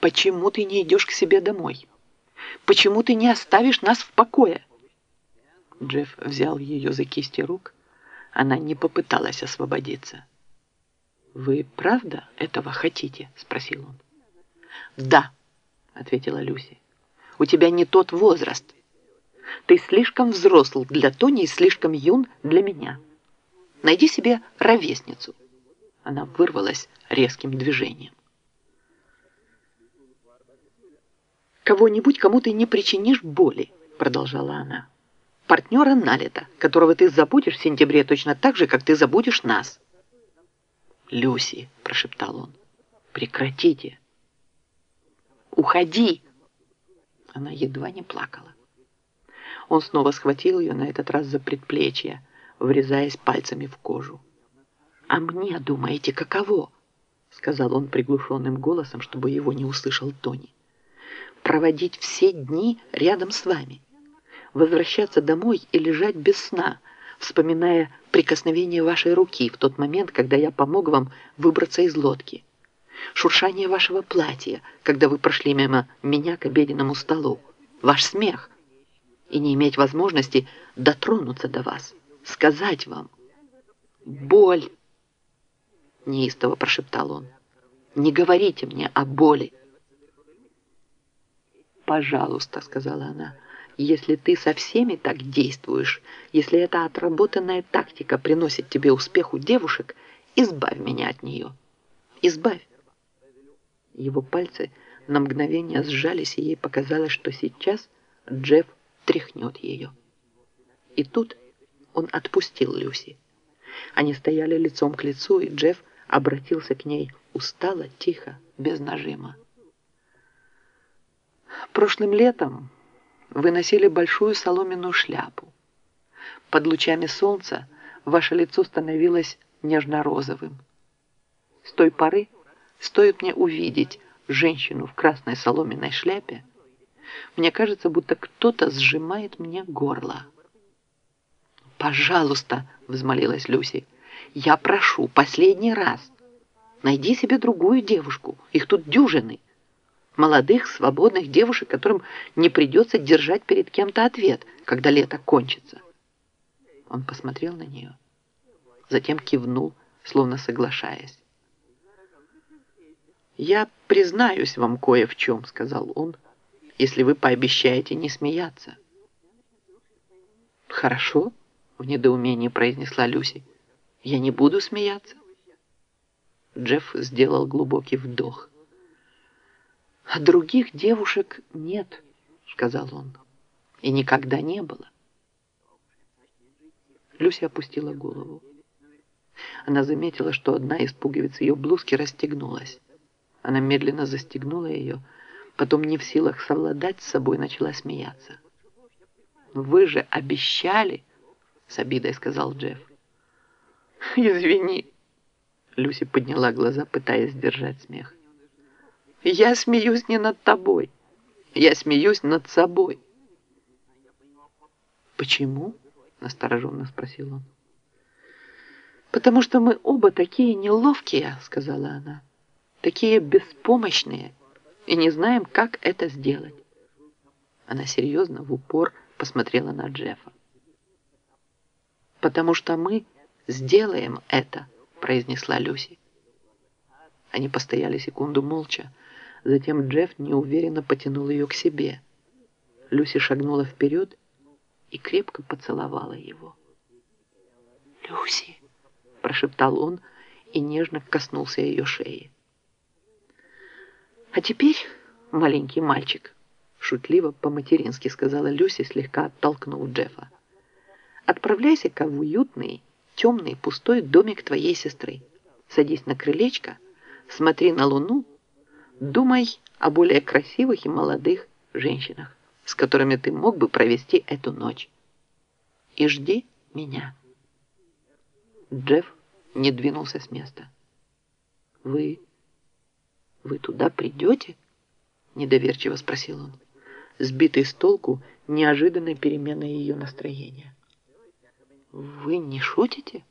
Почему ты не идешь к себе домой? Почему ты не оставишь нас в покое?» Джефф взял ее за кисти рук. Она не попыталась освободиться. «Вы правда этого хотите?» – спросил он. «Да», – ответила Люси. «У тебя не тот возраст. Ты слишком взрослый для Тони и слишком юн для меня. Найди себе ровесницу». Она вырвалась резким движением. «Кого-нибудь, кому ты не причинишь боли», — продолжала она. «Партнера на лето, которого ты забудешь в сентябре точно так же, как ты забудешь нас». «Люси», — прошептал он, — «прекратите». «Уходи!» Она едва не плакала. Он снова схватил ее, на этот раз за предплечье, врезаясь пальцами в кожу. «А мне, думаете, каково?» — сказал он приглушенным голосом, чтобы его не услышал Тони. «Проводить все дни рядом с вами, возвращаться домой и лежать без сна, вспоминая прикосновение вашей руки в тот момент, когда я помог вам выбраться из лодки, шуршание вашего платья, когда вы прошли мимо меня к обеденному столу, ваш смех, и не иметь возможности дотронуться до вас, сказать вам. Боль!» неистово прошептал он. «Не говорите мне о боли!» «Пожалуйста», — сказала она, — «если ты со всеми так действуешь, если эта отработанная тактика приносит тебе успех у девушек, избавь меня от нее. Избавь!» Его пальцы на мгновение сжались, и ей показалось, что сейчас Джефф тряхнет ее. И тут он отпустил Люси. Они стояли лицом к лицу, и Джефф обратился к ней устало, тихо, без нажима. Прошлым летом вы носили большую соломенную шляпу. Под лучами солнца ваше лицо становилось нежно-розовым. С той поры стоит мне увидеть женщину в красной соломенной шляпе, мне кажется, будто кто-то сжимает мне горло. «Пожалуйста», — взмолилась Люси, — я прошу, последний раз. Найди себе другую девушку. Их тут дюжины. Молодых, свободных девушек, которым не придется держать перед кем-то ответ, когда лето кончится. Он посмотрел на нее, затем кивнул, словно соглашаясь. «Я признаюсь вам кое в чем», — сказал он, «если вы пообещаете не смеяться». «Хорошо», — в недоумении произнесла Люси. Я не буду смеяться. Джефф сделал глубокий вдох. «А других девушек нет», — сказал он. «И никогда не было». Люся опустила голову. Она заметила, что одна из пуговиц ее блузки расстегнулась. Она медленно застегнула ее, потом не в силах совладать с собой, начала смеяться. «Вы же обещали!» — с обидой сказал Джефф. «Извини». Люси подняла глаза, пытаясь сдержать смех. «Я смеюсь не над тобой. Я смеюсь над собой». «Почему?» – настороженно спросил он. «Потому что мы оба такие неловкие», – сказала она. «Такие беспомощные и не знаем, как это сделать». Она серьезно в упор посмотрела на Джеффа. «Потому что мы «Сделаем это», — произнесла Люси. Они постояли секунду молча. Затем Джефф неуверенно потянул ее к себе. Люси шагнула вперед и крепко поцеловала его. «Люси!» – прошептал он и нежно коснулся ее шеи. «А теперь, маленький мальчик», – шутливо по-матерински сказала Люси, слегка оттолкнув Джеффа, «отправляйся-ка в уютный темный пустой домик твоей сестры. Садись на крылечко, смотри на луну, думай о более красивых и молодых женщинах, с которыми ты мог бы провести эту ночь. И жди меня. Джефф не двинулся с места. «Вы... вы туда придете?» Недоверчиво спросил он, сбитый с толку неожиданной переменой ее настроения. «Вы не шутите?»